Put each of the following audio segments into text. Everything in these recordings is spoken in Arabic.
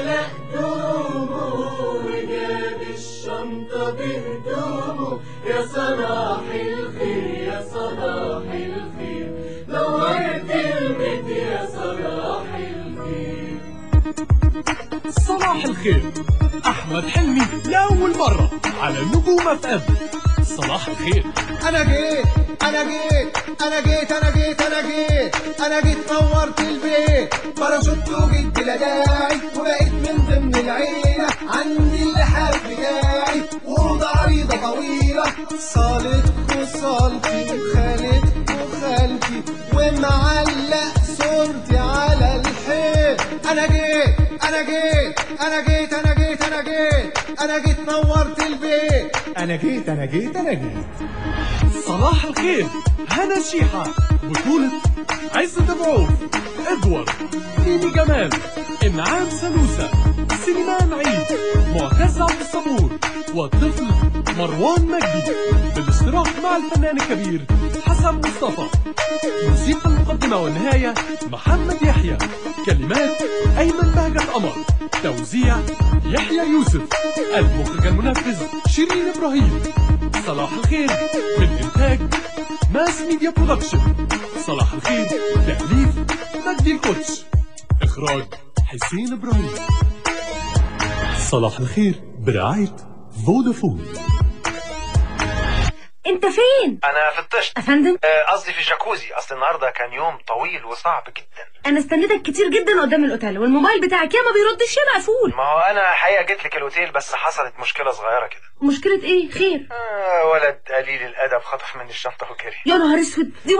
على هدومه وجاب الشنطة بهدومه يا صلاح الخير يا صلاح الخير نورت البيت يا صلاح الخير صباح الخير أحمد حلمي لأول مرة على نجوم أف أم. صباح الخير. أنا جيت أنا جيت أنا جيت أنا جيت أنا جيت. أنا جيت نورت البيت. باراشوت وجيت بلا داعي وبقيت من ضمن العيلة. عندي اللحاف بتاعي وأوضة عريضة طويلة. صالتك وصالتي وخالتك وخالتي. ومعلق صورتي على الحيط. أنا جيت أنا جيت أنا جيت أنا جيت أنا جيت أنا جيت نورت البيت. أنا جيت أنا جيت أنا جيت. صباح الخير هنا شيحة بطولة عزة أبو عوف إدوارد ميمي جمال إنعام سلوسة سليمان عيد معتز عبد الصبور والطفل مروان مجدي بالاشتراك مع الفنان الكبير حسن مصطفى. موسيقى المقدمة والنهاية محمد يحيى. كلمات أيمن بهجت قمر توزيع يحيى يوسف. المخرج المنفذ شيرين إبراهيم. صلاح الخير من إنتاج Mass Media Production. صلاح الخير تأليف مجدي القدس إخراج حسين إبراهيم. صلاح الخير برعاية فودافون. انت فين؟ أنا فتشت أفندم؟ آه، قصدي في الجاكوزي أصل النهارده كان يوم طويل وصعب جدا. أنا استنيتك كتير جدا قدام الأوتيل والموبايل بتاعك يا ما بيردش يا مقفول. ما هو أنا حقيقه جيت لك الأوتيل بس حصلت مشكلة صغيرة كده. مشكلة إيه؟ خير. آه ولد قليل الأدب خطف مني الشنطة وجري. يا نهار أسود دي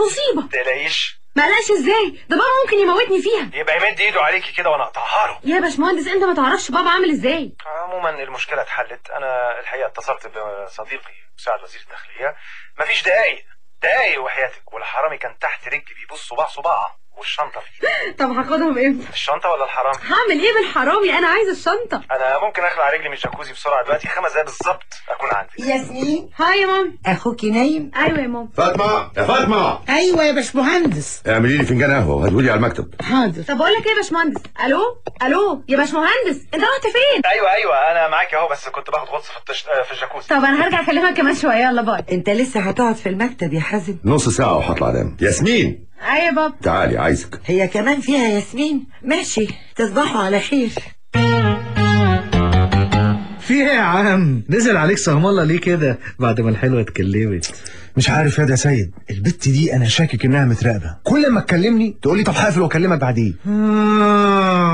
تلاقيش ما قلقش إزاي؟ ده بابا ممكن يموتني فيها. يبقى يمد ايده عليكي كده وأنا اقطعها له. يا باشمهندس انت ما تعرفش بابا عامل إزاي. عموما المشكلة اتحلت. أنا الحقيقة اتصلت بصديقي مساعد وزير الداخلية. مفيش دقايق دقايق وحياتك. والحرامي كان تحت رجلي بيبص صباع صباعه والشنطة. فيه طب هاخدهم إمتى؟ الشنطة ولا الحرامي؟ هعمل إيه بالحرامي؟ أنا عايزة الشنطة. أنا ممكن أخلع رجلي من الجاكوزي بسرعة دلوقتي خمس دقايق بالظبط أكون عندي. ياسمين hi يا mom. أخوكي نايم. أيوه يا mom. فاطمة يا فاطمة. أيوه يا باشمهندس. اعملي لي فنجان قهوة وهاتولي على المكتب. حاضر. طب أقول لك إيه يا باشمهندس؟ ألو؟ ألو؟ يا باشمهندس انت رحت فين؟ أيوه أيوه أنا معاك أهو بس كنت باخد غطس في التش... في الجاكوزي. طب أنا هرجع أكلمك كمان شوية يلا bye. أنت لسه هتقعد في المكتب يا حازم؟ نص ساعة وهطلع أنام. ياسمين! أيوه يا بابا. تعالي عايزك. هي كمان فيها ياسمين. ماشي. تصبحوا على خير. في إيه يا عم. نزل عليك سهم الله ليه كده بعد ما الحلوة اتكلمت؟ مش عارف يا ده سيد. البت دي أنا شاكك إنها متراقبة. كل ما تكلمني تقول لي طب هقفل وأكلمك بعدين.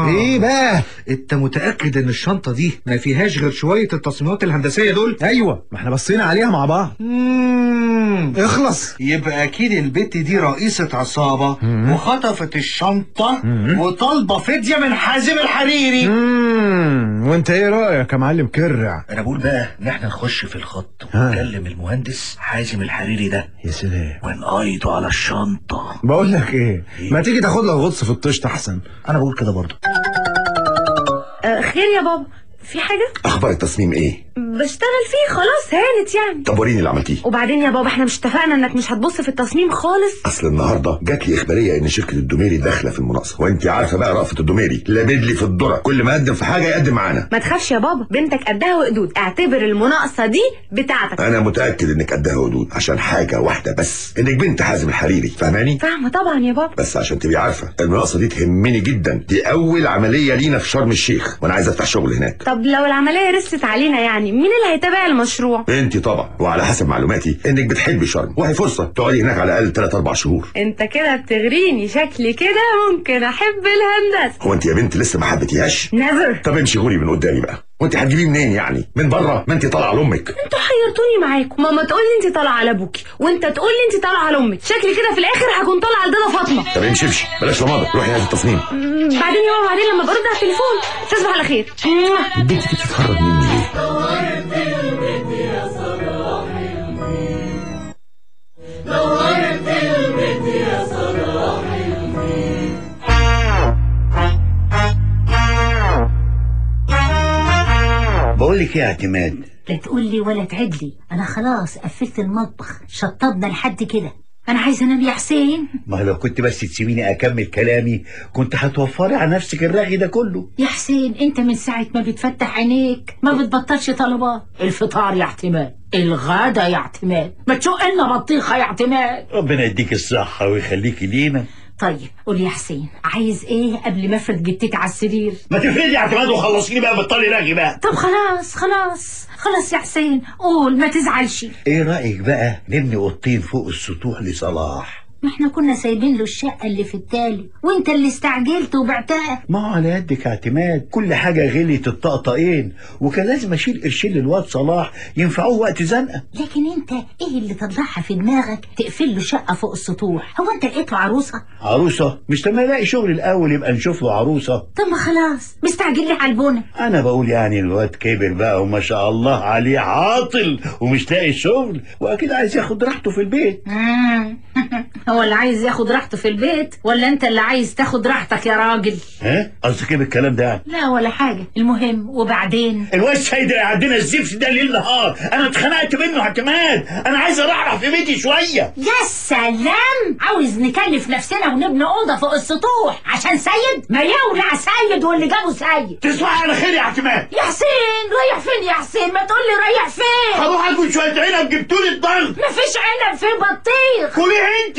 إيه بقى؟ أنت متأكد إن الشنطة دي ما فيهاش غير شوية التصميمات الهندسية دول؟ أيوه ما إحنا بصينا عليها مع بعض. مم. اخلص. يبقى أكيد البت دي رئيسة عصابة وخطفت الشنطة وطالبة فدية من حازم الحريري. امم وأنت إيه رأيك يا معلم كرع؟ أنا بقول بقى إن إحنا نخش في الخط. ونكلم المهندس حازم الحريري ده. يا سلام. ونقايده على الشنطة. بقول لك إيه ما تيجي تاخد لك غطس في الطشت أحسن؟ أنا بقول كده برضه. آه خير يا بابا. في حاجة؟ أخبار التصميم إيه؟ بشتغل فيه خلاص هانت يعني. طب وريني اللي عملتيه. وبعدين يا بابا إحنا مش اتفقنا إنك مش هتبص في التصميم خالص. أصل النهارده جات لي إخبارية إن شركة الدوميري داخلة في المناقصة وأنت عارفة بقى رأفت الدوميري لابد لي في الذرة كل ما أقدم في حاجة يقدم معانا. ما تخافش يا بابا بنتك قدها وقدود. اعتبر المناقصة دي بتاعتك. أنا متأكد إنك قدها وقدود عشان حاجة واحدة بس إنك بنت حازم الحريري فاهماني؟ فاهمة طبعا يا بابا. بس عشان تبقي عارفة المناقصة دي تهمني جدا. دي أول عملية لينا في شرم الشيخ وأنا عايز أفتح شغل هناك. طب لو العملية رست علينا يعني مين اللي هيتابع المشروع؟ انت طبعا وعلى حسب معلوماتي انك بتحبي شرم وهي فرصة تقعدي هناك على الأقل 3 4 شهور. انت كده بتغريني شكلي كده ممكن أحب الهندسة. هو انت يا بنت لسه ما حبيتيهاش؟ نيفر طب امشي غوري من قدامي بقى. وانت هتجيبيه منين يعني؟ من بره؟ ما انت طالعة لامك أنتوا حيرتوني معاكم. ماما تقول لي انت طالعة على أبوكي. وانت تقول لي انت طالعة على أمك. شكلي كده في الآخر هكون طالعة لدادا فاطمة. طب امشي امشي بلاش رمادة روحي هاتي التصميم. بعدين يا ماما بعدين لما برد على التليفون. تصبح على خير. البنت دي بتتخرج مني ليه؟ بقول لك إيه يا اعتماد؟ لا تقول لي ولا تعد لي. أنا خلاص قفلت المطبخ شطبنا لحد كده. أنا عايزة أنام يا حسين. ما لو كنت بس تسيبيني أكمل كلامي كنت هتوفري على نفسك الرغي ده كله. يا حسين أنت من ساعة ما بتفتح عينيك ما بتبطلش طلبات. الفطار يا اعتماد. الغدا يا اعتماد. ما تشق لنا بطيخة يا اعتماد. ربنا يديك الصحة ويخليكي لينا. طيب قول يا حسين عايز إيه قبل ما أفرد جتتي على السرير؟ ما تفردي اعتماد وخلصيني بقى بطلي رغي بقى. طب خلاص خلاص خلاص يا حسين قول ما تزعلش. إيه رأيك بقى نبني أوضتين فوق السطوح لصلاح؟ ما إحنا كنا سايبين له الشقة اللي في التالي وانت اللي استعجلت وبعتها. ما هو على يدك اعتماد. كل حاجة غليت الطقطقين وكان لازم أشيل قرشين للواد صلاح ينفعوه وقت زنقة. لكن انت إيه اللي طلعها في دماغك؟ تقفل له شقة فوق السطوح. هو انت لقيت له عروسة؟ عروسة؟ مش لما الاقي شغل الأول يبقى نشوف له عروسة. طب ما خلاص مستعجل لي على البونة. أنا بقول يعني الواد كبر بقى وما شاء الله عليه عاطل ومش لاقي شغل وأكيد عايز ياخد راحته في البيت. مم. هو اللي عايز ياخد راحته في البيت ولا انت اللي عايز تاخد راحتك يا راجل؟ ها؟ قصدك إيه بالكلام ده يعني؟ لا ولا حاجة. المهم وبعدين؟ اللي عندنا الزفت ده ليل نهار. أنا اتخنقت منه اعتماد. أنا عايز ارحرح في بيتي شوية. يا سلام! عاوز نكلف نفسنا ونبني أوضة فوق السطوح عشان سيد؟ ما يولع سيد واللي جابه سيد. تصبح على خير يا اعتماد. يا حسين رايح فين يا حسين؟ ما تقول لي رايح فين. هروح أكل شوية عنب جبتولي الضغط مفيش عنب في بطيخ كلي انت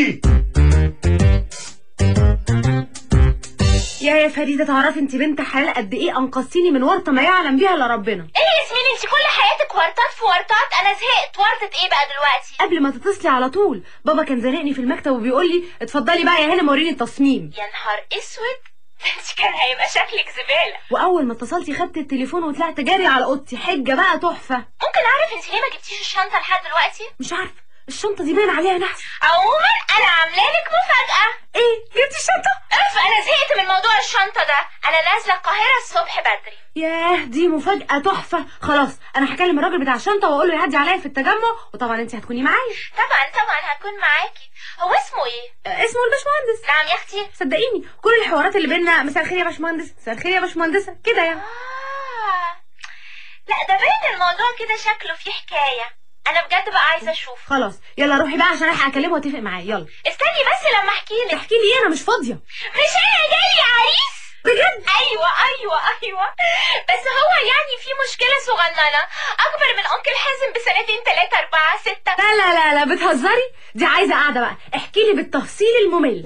يا يا فريدة تعرفي انت بنت حلال قد إيه أنقذتيني من ورطة ما يعلم بيها إلا ربنا. إيه يا ياسمين انت كل حياتك ورطات في ورطات أنا زهقت. ورطة إيه بقى دلوقتي؟ قبل ما تتصلي على طول بابا كان زنقني في المكتب وبيقول لي اتفضلي بقى يا هنا وريني التصميم. يا نهار اسود! انت كان هيبقى شكلك زبالة. وأول ما اتصلتي خدت التليفون وطلعت جاري على أوضتي. حجة بقى تحفة. ممكن أعرف انت ليه ما جبتيش الشنطة لحد دلوقتي؟ مش عارفة. الشنطة دي باين عليها نحس. عموما أنا عاملة لك مفاجأة. إيه؟ جبتي الشنطة؟ اف أنا زهقت من موضوع الشنطة ده. أنا نازلة القاهرة الصبح بدري. ياه دي مفاجأة تحفة. خلاص أنا هكلم الراجل بتاع الشنطة واقول له يعدي عليا في التجمع. وطبعا انت هتكوني معايا. طبعا طبعا هكون معاكي. هو اسمه إيه؟ آه، اسمه الباشمهندس. نعم يا أختي. صدقيني كل الحوارات اللي بينا مساء الخير يا باشمهندس مساء الخير يا باشمهندسة. كده يعني. آه. لا ده باين الموضوع كده شكله فيه حكاية. أنا بجد بقى عايزة أشوف. خلاص يلا روحي بقى عشان ألحق أكلمه وأتفق معاه. يلا. استني بس لما أحكي لك. تحكي لي إيه؟ أنا مش فاضية. مش أنا جاي عريس؟ بجد؟ أيوه أيوه أيوه. بس هو يعني في مشكلة صغننة. أكبر من أنكل حازم بسنتين ثلاثة أربعة ستة. لا لا لا لا بتهزري؟ دي عايزة قاعدة بقى. احكي لي بالتفصيل الممل.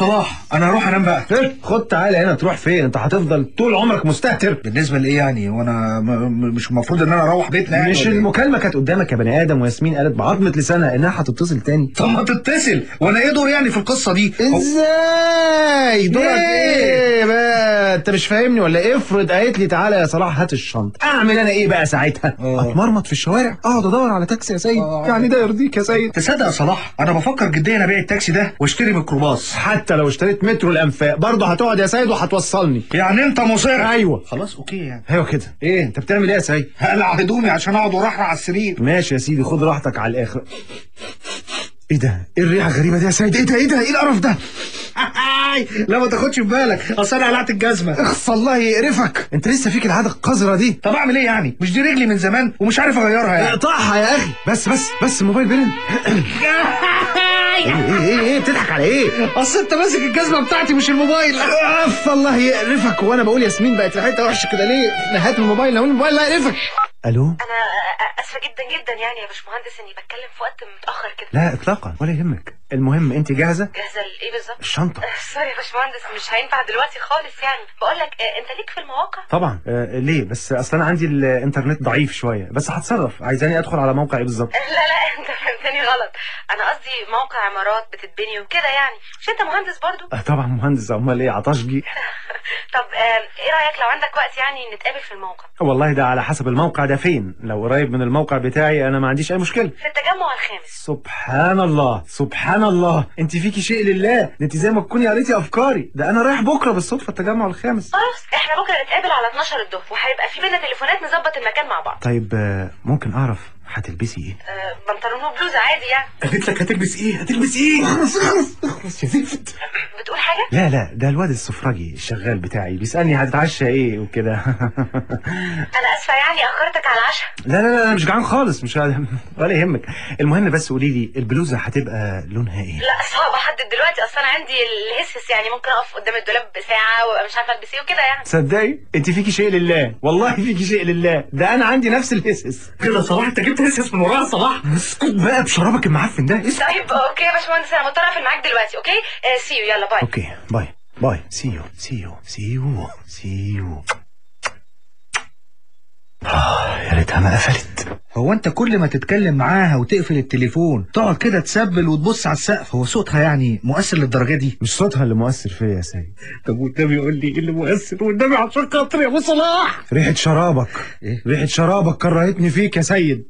طب يا أبو صلاح أنا هروح أنام بقى. إيه؟ خد تعالى هنا. تروح فين؟ أنت هتفضل طول عمرك مستهتر بالنسبة لإيه يعني؟ وأنا مش المفروض إن أنا أروح بيتنا يعني مش إيه؟ المكالمة كانت قدامك يا بني آدم وياسمين قالت بعظمة لسانها إنها هتتصل تاني. طب ما تتصل. وأنا إيه دوري يعني في القصة دي؟ إزاي؟ دورك إيه بقى؟ أنت مش فاهمني ولا إيه؟ افرض قالت لي تعالى يا صلاح هات الشنطة. أعمل أنا إيه بقى ساعتها؟ آه. أتمرمط في الشوارع؟ أقعد أدور على تاكسي يا سيد. آه. يعني ده يرضيك يا سيد. تصدق يا صلاح أنا بفكر جديا أبيع التاكسي ده وأشتري ميكروباص. حتى لو اشتريت مترو الأنفاق. برضه هتقعد يا سيد وهتوصلني. يعني أنت مصر؟ أيوه. خلاص okay يعني. أيوه كده. إيه؟ أنت بتعمل إيه يا سيد؟ هقلع هدومي عشان أقعد براحة على السرير. ماشي يا سيدي خد راحتك على الآخر. إيه ده؟ إيه الريحة الغريبة دي يا سيد؟ إيه ده؟ إيه ده؟ إيه القرف ده؟ لا ما تاخدش في بالك. أصل أنا قلعت الجزمة. اخص الله يقرفك. أنت لسه فيك العادة القذرة دي. طب أعمل إيه يعني؟ مش دي رجلي من زمان ومش عارف أغيرها يعني. اقطعها يا أخي. بس بس بس الموبايل بيرن. إيه إيه إيه إيه بتضحك على إيه؟ اصل انت ماسك الجزمة بتاعتي مش الموبايل. أف الله يقرفك وأنا بقول ياسمين بقت ريحتها وحشة كده. ليه؟ هات الموبايل لو الموبايل الله يقرفك ألو؟ أنا أسفة جدا جدا يعني يا باشمهندس إني بتكلم في وقت متأخر كده. لا اطلاقا ولا يهمك. المهم أنت جاهزة؟ جاهزة لايه بالظبط؟ الشنطة. سوري يا باشمهندس مش هينفع دلوقتي خالص يعني. بقول لك أنت ليك في المواقع؟ طبعا. آه ليه؟ بس أصل أنا عندي الإنترنت ضعيف شوية. بس هتصرف. عايزاني أدخل على موقع إيه بالظبط؟ لا لا أنت فهمتني غلط. أنا قصدي موقع عمارات بتتبني وكده يعني. مش أنت مهندس برضو؟ آه طبعا مهندس. أمال إيه عطشجي؟ طب إيه رأيك لو عندك وقت يعني نتقابل في الموقع؟ والله ده على حسب الموقع ده فين. لو قريب من الموقع بتاعي أنا ما عنديش أي مشكلة. في التجمع الخامس. سبحان الله سبحان الله. أنت فيكي شيء لله. ده أنت زي ما تكوني قريتي أفكاري. ده أنا رايح بكرة بالصدفة التجمع الخامس. خلاص إحنا بكرة نتقابل على 12 الظهر وهيبقى في بينا تليفونات نظبط المكان مع بعض. طيب آه، ممكن أعرف هتلبسي إيه؟ آه، بنطلون وبلوزة عادي يعني. قالت لك هتلبس إيه؟ هتلبس إيه؟ اخلص اخلص اخلص يا زفت. حاجة لا لا ده الواد السفراجي الشغال بتاعي بيسألني هتتعشى إيه وكده. أنا آسفة يعني أخرتك على العشاء؟ لا لا لا أنا مش جعان خالص مش ولا يهمك. المهم بس قولي لي البلوزة هتبقى لونها إيه؟ لا صعب احدد دلوقتي أصلا أنا عندي الهسس يعني ممكن أقف قدام الدولاب بساعة وأبقى مش عارفة ألبس إيه وكده يعني. تصدقي أنت فيكي شيء لله. والله فيكي شيء لله. ده أنا عندي نفس الهسس كده صلاح أنت جبت هسس من ورايا صلاح؟ اسكت بقى بشرابك المعفن ده. اسكت. طيب okay يا باشمهندس أنا مضطر أقفل معاك دلوقتي okay؟ see you يلا bye okay bye bye see you see you see you see you يا ريتها ما قفلت. هو انت كل ما تتكلم معاها وتقفل التليفون تقعد كده تسبل وتبص على السقف هو صوتها يعني مؤثر للدرجة دي؟ مش صوتها اللي مؤثر فيا يا سيد. طب والنبي تقول لي إيه اللي مؤثر؟ والنبي عشان خاطري يا أبو صلاح! ريحة شرابك. إيه؟ ريحة شرابك كرهتني فيك يا سيد.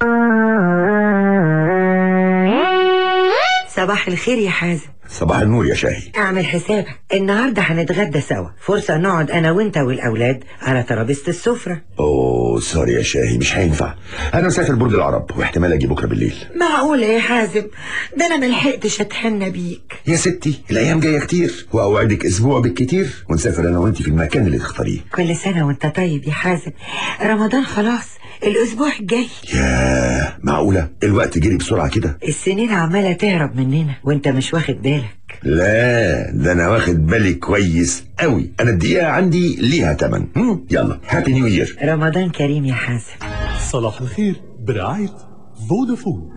صباح الخير يا حازم. صباح النور يا شاهي. أعمل حسابك. النهارده هنتغدى سوا. فرصة نقعد أنا وأنت والأولاد على ترابيزة السفرة. أوه سوري يا شاهي مش هينفع. أنا مسافر برج العرب واحتمال أجي بكرة بالليل. معقولة يا حازم؟ ده أنا ملحقتش اتهنى بيك. يا ستي الأيام جاية كتير وأوعدك أسبوع بالكتير ونسافر أنا وانت في المكان اللي تختاريه. كل سنة وأنت طيب يا حازم. رمضان خلاص الأسبوع الجاي. ياه معقولة؟ الوقت جري بسرعة كده. السنين عمالة تهرب مننا وانت مش واخد بالك. لا ده أنا واخد بالي كويس قوي أنا الدقيقة عندي ليها تمن. هم، يلا Happy New Year رمضان كريم يا حازم. صلاح الخير برعاية فودافون.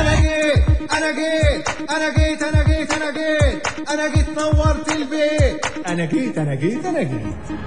أنا جيت أنا جيت أنا جيت أنا جيت أنا جيت. أنا جيت نورت البيت. أنا جيت أنا جيت أنا جيت.